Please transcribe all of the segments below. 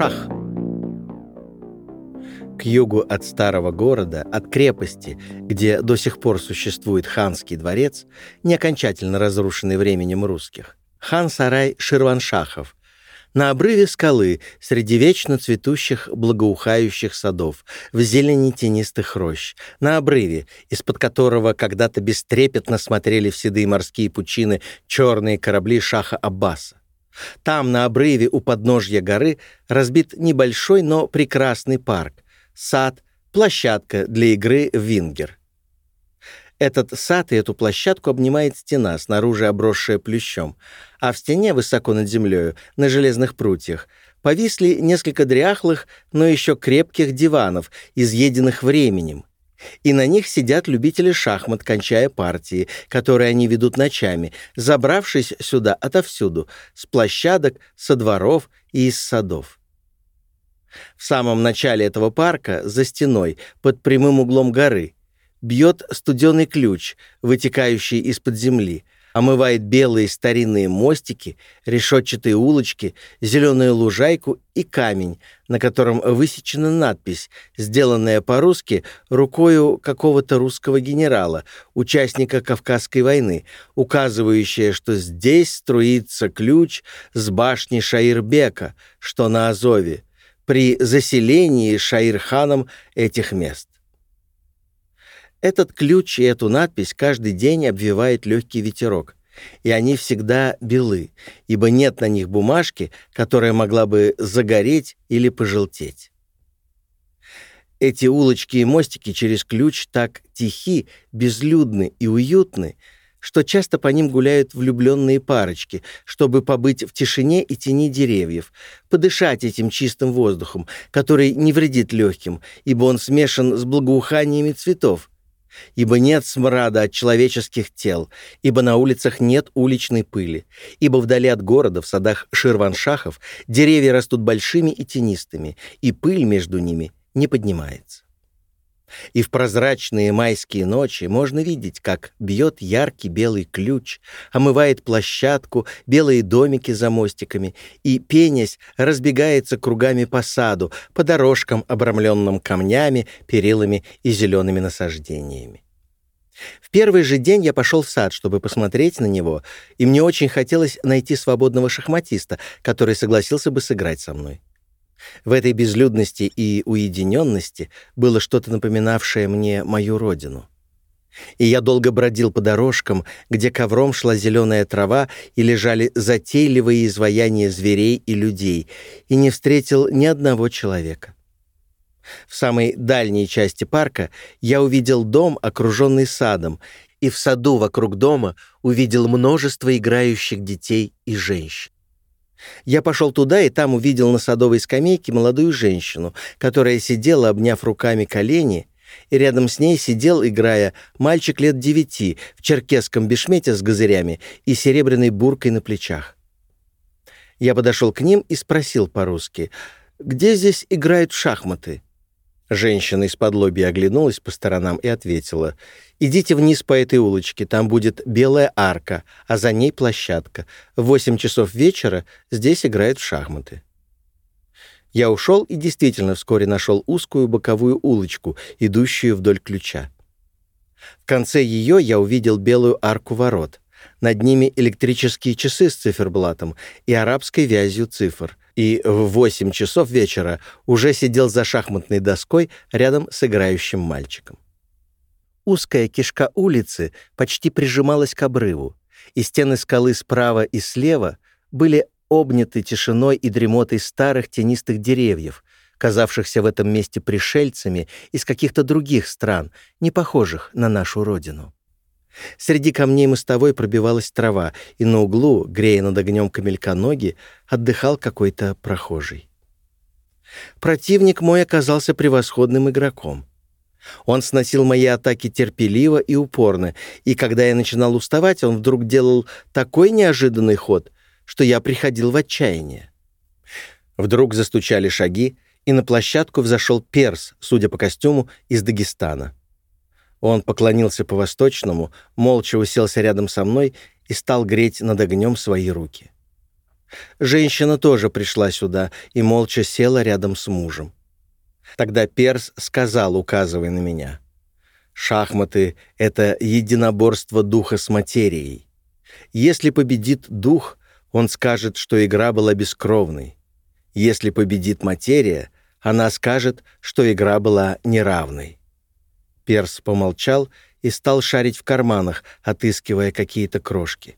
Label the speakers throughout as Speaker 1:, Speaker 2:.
Speaker 1: Ширваншах. К югу от старого города, от крепости, где до сих пор существует ханский дворец, не окончательно разрушенный временем русских, хан-сарай Ширваншахов, на обрыве скалы, среди вечно цветущих благоухающих садов, в зелени тенистых рощ, на обрыве, из-под которого когда-то бестрепетно смотрели в седые морские пучины черные корабли Шаха Аббаса. Там, на обрыве у подножья горы, разбит небольшой, но прекрасный парк, сад, площадка для игры в вингер. Этот сад и эту площадку обнимает стена, снаружи обросшая плющом, а в стене, высоко над землею, на железных прутьях, повисли несколько дряхлых, но еще крепких диванов, изъеденных временем, и на них сидят любители шахмат, кончая партии, которые они ведут ночами, забравшись сюда отовсюду, с площадок, со дворов и из садов. В самом начале этого парка, за стеной, под прямым углом горы, бьет студеный ключ, вытекающий из-под земли, омывает белые старинные мостики, решетчатые улочки, зеленую лужайку и камень, на котором высечена надпись, сделанная по-русски рукою какого-то русского генерала, участника Кавказской войны, указывающая, что здесь струится ключ с башни Шаирбека, что на Азове, при заселении Шаирханом этих мест. Этот ключ и эту надпись каждый день обвивает легкий ветерок, и они всегда белы, ибо нет на них бумажки, которая могла бы загореть или пожелтеть. Эти улочки и мостики через ключ так тихи, безлюдны и уютны, что часто по ним гуляют влюбленные парочки, чтобы побыть в тишине и тени деревьев, подышать этим чистым воздухом, который не вредит легким, ибо он смешан с благоуханиями цветов, ибо нет смрада от человеческих тел, ибо на улицах нет уличной пыли, ибо вдали от города, в садах Ширваншахов, деревья растут большими и тенистыми, и пыль между ними не поднимается. И в прозрачные майские ночи можно видеть, как бьет яркий белый ключ, омывает площадку, белые домики за мостиками, и, пенясь, разбегается кругами по саду, по дорожкам, обрамленным камнями, перилами и зелеными насаждениями. В первый же день я пошел в сад, чтобы посмотреть на него, и мне очень хотелось найти свободного шахматиста, который согласился бы сыграть со мной. В этой безлюдности и уединенности было что-то напоминавшее мне мою родину. И я долго бродил по дорожкам, где ковром шла зеленая трава и лежали затейливые изваяния зверей и людей, и не встретил ни одного человека. В самой дальней части парка я увидел дом, окруженный садом, и в саду вокруг дома увидел множество играющих детей и женщин. Я пошел туда и там увидел на садовой скамейке молодую женщину, которая сидела, обняв руками колени, и рядом с ней сидел, играя, мальчик лет девяти в черкесском бешмете с газырями и серебряной буркой на плечах. Я подошел к ним и спросил по-русски, «Где здесь играют шахматы?» Женщина из-под лоби оглянулась по сторонам и ответила, «Идите вниз по этой улочке, там будет белая арка, а за ней площадка. В восемь часов вечера здесь играют в шахматы». Я ушел и действительно вскоре нашел узкую боковую улочку, идущую вдоль ключа. В конце ее я увидел белую арку ворот. Над ними электрические часы с циферблатом и арабской вязью цифр и в 8 часов вечера уже сидел за шахматной доской рядом с играющим мальчиком. Узкая кишка улицы почти прижималась к обрыву, и стены скалы справа и слева были обняты тишиной и дремотой старых тенистых деревьев, казавшихся в этом месте пришельцами из каких-то других стран, не похожих на нашу родину. Среди камней мостовой пробивалась трава, и на углу, грея над огнем камелька ноги, отдыхал какой-то прохожий. Противник мой оказался превосходным игроком. Он сносил мои атаки терпеливо и упорно, и когда я начинал уставать, он вдруг делал такой неожиданный ход, что я приходил в отчаяние. Вдруг застучали шаги, и на площадку взошел перс, судя по костюму, из Дагестана. Он поклонился по-восточному, молча уселся рядом со мной и стал греть над огнем свои руки. Женщина тоже пришла сюда и молча села рядом с мужем. Тогда Перс сказал, указывая на меня, «Шахматы — это единоборство духа с материей. Если победит дух, он скажет, что игра была бескровной. Если победит материя, она скажет, что игра была неравной». Перс помолчал и стал шарить в карманах, отыскивая какие-то крошки.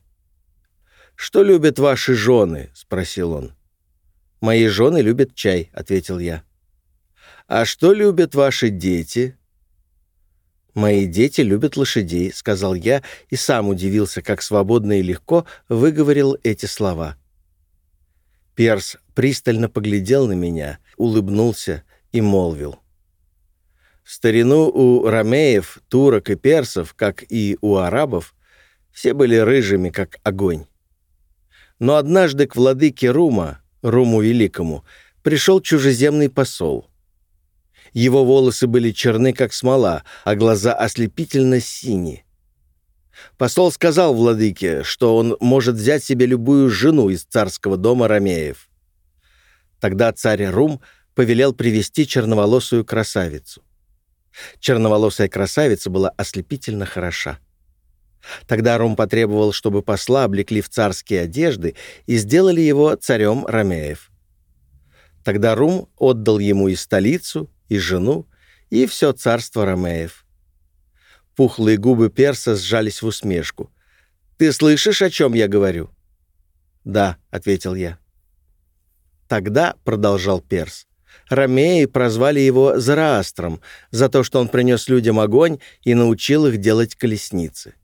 Speaker 1: «Что любят ваши жены?» — спросил он. «Мои жены любят чай», — ответил я. «А что любят ваши дети?» «Мои дети любят лошадей», — сказал я и сам удивился, как свободно и легко выговорил эти слова. Перс пристально поглядел на меня, улыбнулся и молвил. В старину у ромеев, турок и персов, как и у арабов, все были рыжими, как огонь. Но однажды к владыке Рума, Руму Великому, пришел чужеземный посол. Его волосы были черны, как смола, а глаза ослепительно синие. Посол сказал владыке, что он может взять себе любую жену из царского дома Ромеев. Тогда царь Рум повелел привести черноволосую красавицу. Черноволосая красавица была ослепительно хороша. Тогда Рум потребовал, чтобы посла облекли в царские одежды и сделали его царем Ромеев. Тогда Рум отдал ему и столицу, и жену, и все царство Ромеев. Пухлые губы перса сжались в усмешку. «Ты слышишь, о чем я говорю?» «Да», — ответил я. «Тогда», — продолжал перс, — Ромеи прозвали его Зараастром за то, что он принес людям огонь и научил их делать колесницы.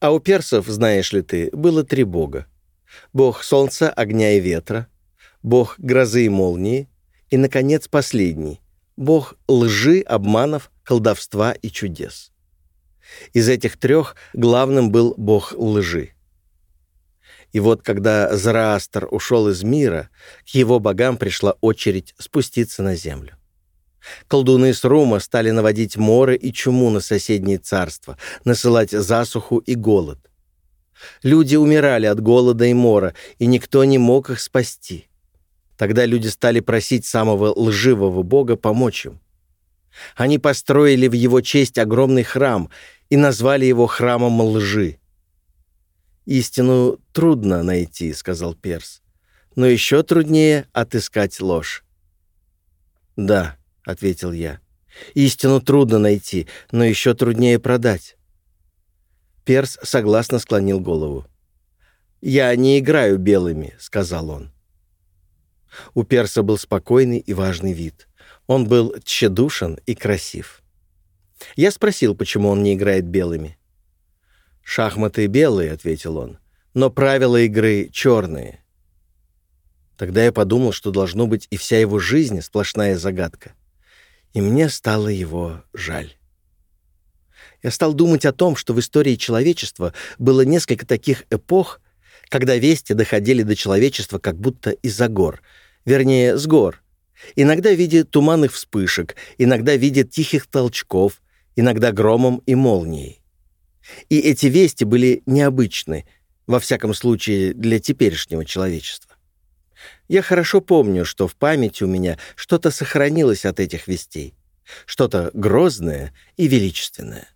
Speaker 1: А у персов, знаешь ли ты, было три бога. Бог солнца, огня и ветра, бог грозы и молнии, и, наконец, последний — бог лжи, обманов, колдовства и чудес. Из этих трех главным был бог лжи. И вот когда Зараастр ушел из мира, к его богам пришла очередь спуститься на землю. Колдуны с Рума стали наводить моры и чуму на соседние царства, насылать засуху и голод. Люди умирали от голода и мора, и никто не мог их спасти. Тогда люди стали просить самого лживого бога помочь им. Они построили в его честь огромный храм и назвали его храмом лжи. «Истину трудно найти», — сказал Перс, — «но еще труднее отыскать ложь». «Да», — ответил я. «Истину трудно найти, но еще труднее продать». Перс согласно склонил голову. «Я не играю белыми», — сказал он. У Перса был спокойный и важный вид. Он был тщедушен и красив. Я спросил, почему он не играет белыми. «Шахматы белые», — ответил он, — «но правила игры черные». Тогда я подумал, что должно быть и вся его жизнь сплошная загадка и мне стало его жаль. Я стал думать о том, что в истории человечества было несколько таких эпох, когда вести доходили до человечества как будто из-за гор, вернее, с гор. Иногда в виде туманных вспышек, иногда в виде тихих толчков, иногда громом и молнией. И эти вести были необычны, во всяком случае для теперешнего человечества. Я хорошо помню, что в памяти у меня что-то сохранилось от этих вестей, что-то грозное и величественное.